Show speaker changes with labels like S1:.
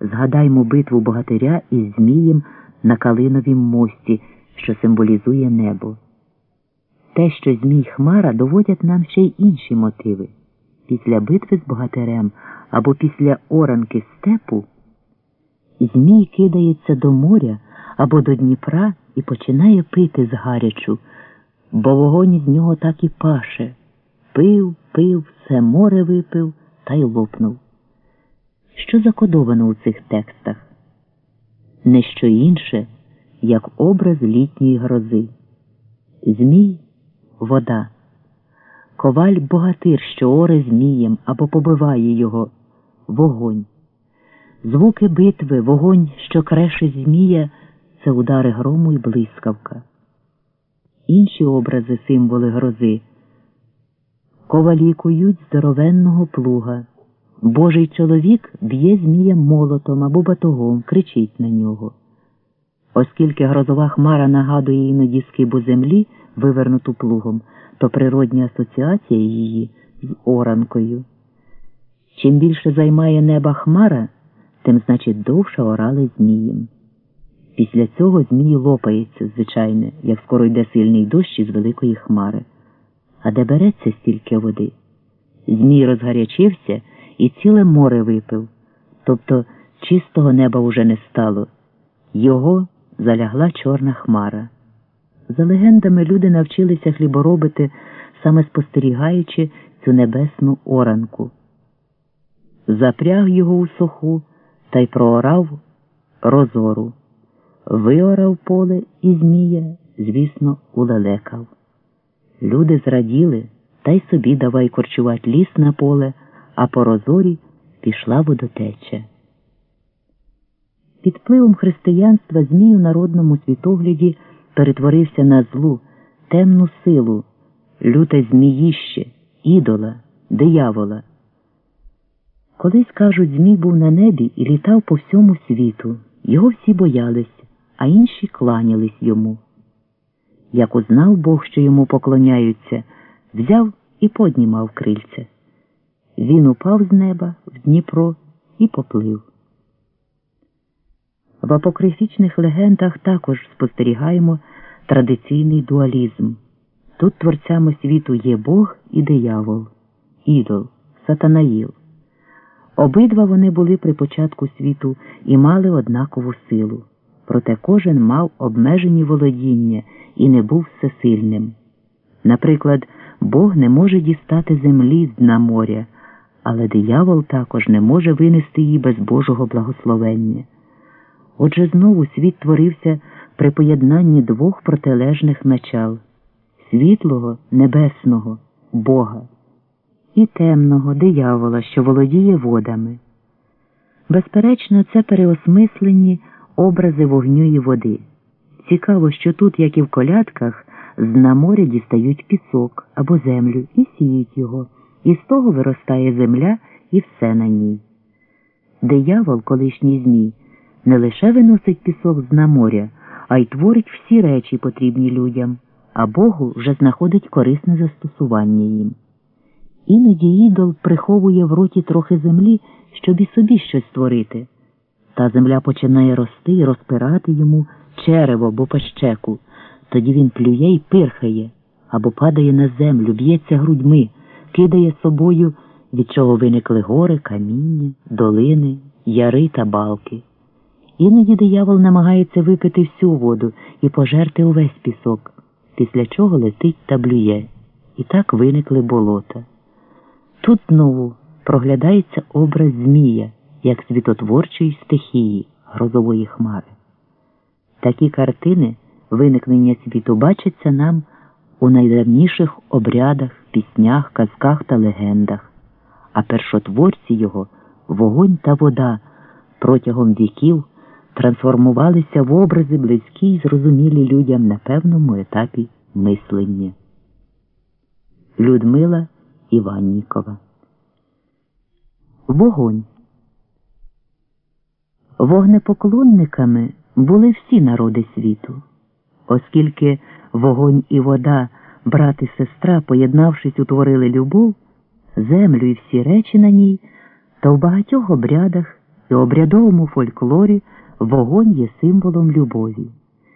S1: згадаймо битву богатиря із Змієм на Калиновім мості, що символізує небо. Те, що Змій Хмара доводять нам ще й інші мотиви. Після битви з богатирем або після оранки степу Змій кидається до моря або до Дніпра і починає пити з гарячу, бо вогонь з нього так і паше. Пив, пив, все море випив та й лопнув. Що закодовано у цих текстах? Не що інше, як образ літньої грози. Змій вода, коваль богатир, що оре змієм або побиває його, вогонь. Звуки битви, вогонь, що креше змія, це удари грому і блискавка. Інші образи символи грози. Ковалі кують здоровенного плуга. Божий чоловік б'є змія молотом або батогом, кричить на нього. Оскільки грозова хмара нагадує іноді скибу землі, вивернуту плугом, то природня асоціація її з оранкою. Чим більше займає неба хмара, тим значить довше орали змієм. Після цього змій лопається, звичайно, як скоро йде сильний дощ із великої хмари. А де береться стільки води? Змій розгарячився і ціле море випив, тобто чистого неба уже не стало. Його залягла чорна хмара. За легендами, люди навчилися хліборобити, саме спостерігаючи цю небесну оранку. Запряг його у соху та й проорав розору, виорав поле і Змія, звісно, улелекав. Люди зраділи та й собі давай корчувати ліс на поле, а по розорі пішла водотеча. Під впливом християнства Змій у народному світогляді перетворився на злу, темну силу, люте зміїще, ідола, диявола. Колись, кажуть, Змій був на небі і літав по всьому світу. Його всі боялись, а інші кланялись йому. Як узнав Бог, що йому поклоняються, взяв і поднімав крильце. Він упав з неба в Дніпро і поплив. В апокрифічних легендах також спостерігаємо традиційний дуалізм. Тут творцями світу є Бог і диявол, ідол, сатанаїл. Обидва вони були при початку світу і мали однакову силу, проте кожен мав обмежені володіння і не був всесильним. Наприклад, Бог не може дістати землі з дна моря, але диявол також не може винести її без Божого благословення. Отже, знову світ творився при поєднанні двох протилежних начал світлого, небесного, Бога і темного диявола, що володіє водами. Безперечно, це переосмислені образи вогню і води. Цікаво, що тут, як і в колядках, з на моря дістають пісок або землю і сіють його, і з того виростає земля і все на ній. Диявол, колишній змій, не лише виносить пісок з на моря, а й творить всі речі, потрібні людям, а Богу вже знаходить корисне застосування їм. Іноді ідол приховує в роті трохи землі, щоб і собі щось створити. Та земля починає рости і розпирати йому черево або пащеку. Тоді він плює і пирхає або падає на землю, б'ється грудьми, кидає собою, від чого виникли гори, каміння, долини, яри та балки. Іноді диявол намагається випити всю воду і пожерти увесь пісок, після чого летить та блює. І так виникли болота. Тут знову проглядається образ Змія як світотворчої стихії грозової хмари. Такі картини виникнення світу бачаться нам у найдавніших обрядах, піснях, казках та легендах, а першотворці його, вогонь та вода протягом віків трансформувалися в образи близькі й зрозумілі людям на певному етапі мислення. Людмила Іваннікова. Вогонь. Вогнепоклонниками були всі народи світу, оскільки вогонь і вода, брат і сестра, поєднавшись, утворили любов, землю і всі речі на ній, то в багатьох обрядах і обрядовому фольклорі вогонь є символом любові.